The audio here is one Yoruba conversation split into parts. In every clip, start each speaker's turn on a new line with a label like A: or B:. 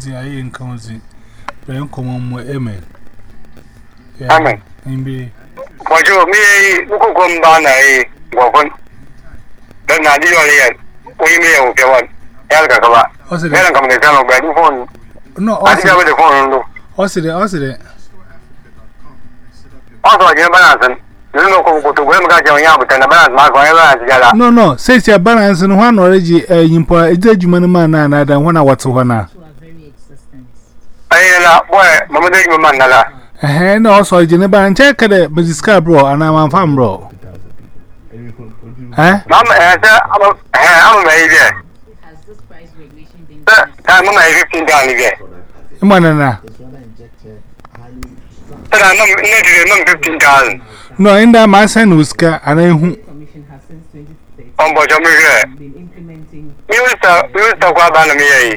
A: Zi ayi nkanzi. Pẹ̀lú nkọmọ mọ ẹmẹ. Amen. Mbi.
B: Mọ̀jú mi yẹ yí kúkúkú ń bá náà yí gbọ̀gbọ́n. Bẹ́ẹ̀ni àdíyọ̀ rẹ̀ yẹ oyin mi yẹ wò kẹwà yàrá kàkàbà. Bẹ́ẹ̀ni nkàmù kẹsẹ̀ náà gbà ní fóònù.
A: No ọ̀sẹ̀. Àti káwé de fóònù lò. Ọ̀sẹ̀ dẹ ọ̀sẹ̀ dẹ.
B: Ọ̀sẹ̀ ọ̀jẹ̀ balance ni. Nínú ọkọ̀ kòtò gbẹ́mí ká jẹun yá àbùtẹ̀ na balance máa kọ́ ẹ balance jára.
A: No no sẹ́sì à balance ni wọ́n á nọ̀ ọ́rẹ́jì ẹ̀yìn pọ̀ ẹ̀jẹ̀ jùmọ̀ ni máa náà náà dá wọn à wọ́n
B: Ayela, boy, Mama Day Mamangala.
A: And also, I didn't buy and check the business car, bro, and I'm a farm, bro. Eh?
B: Mama, eh, I'm a baby. Eh, I'm a fifteen down again. Manana. But I'm not fifteen
A: No, in that my son was car, and I who.
B: On board, I'm here. Minister, Minister eh?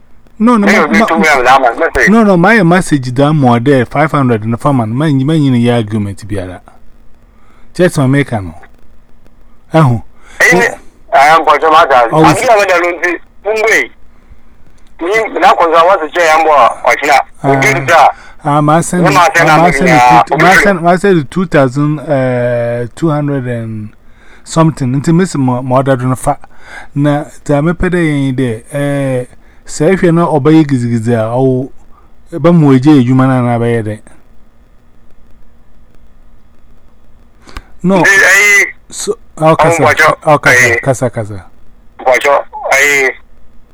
B: No, no, no,
A: no, my message that more there, 500 in the farm, and my meaning the argument to be at Just my maker. No, oh, I
B: am for oh, the matter. Oh, I think I'm going to now because I was a jay and war or not. We did that.
A: I'm asking, I'm asking 2,200 and something. Intimacy more than a fat. Now, the mepede in there. Eh, Say if you're not obey Gizigiza or Bamuja, you man and I bear it. No, so okay, okay, Casa Casa.
B: Watch out. I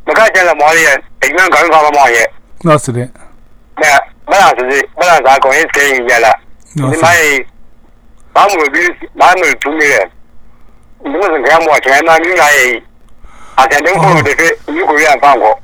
B: got a morning, a young girl from a morning. Not today. Yeah, balance it, balance. I'm going to stay in Yala. No, my mom will be mom will two million. You wasn't grandma, and I'm you. I can do it. You could be a bank.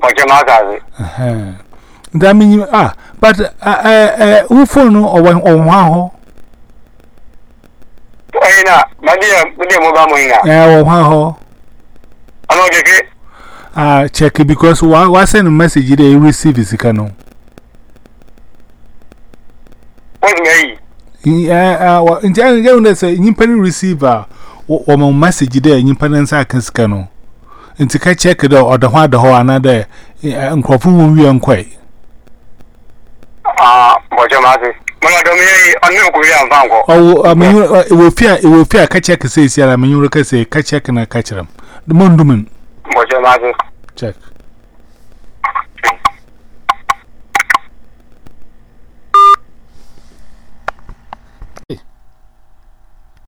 B: Majamaga.
A: Uh -huh. That means, ah, but uh, uh, who phone or one or one?
B: Ina, my dear, my dear, my dear, my
A: dear, my dear, Ah, check it because why, why send a message they receive is canon. What's me? Yeah, uh, in general, there's a impending receiver or message there, in impending sack is canon. Nti ka check the or the one the whole another nkrofu wo wie nkoi.
B: Ah, boje maze. Mwana do
A: mi anu check sei sei check
B: na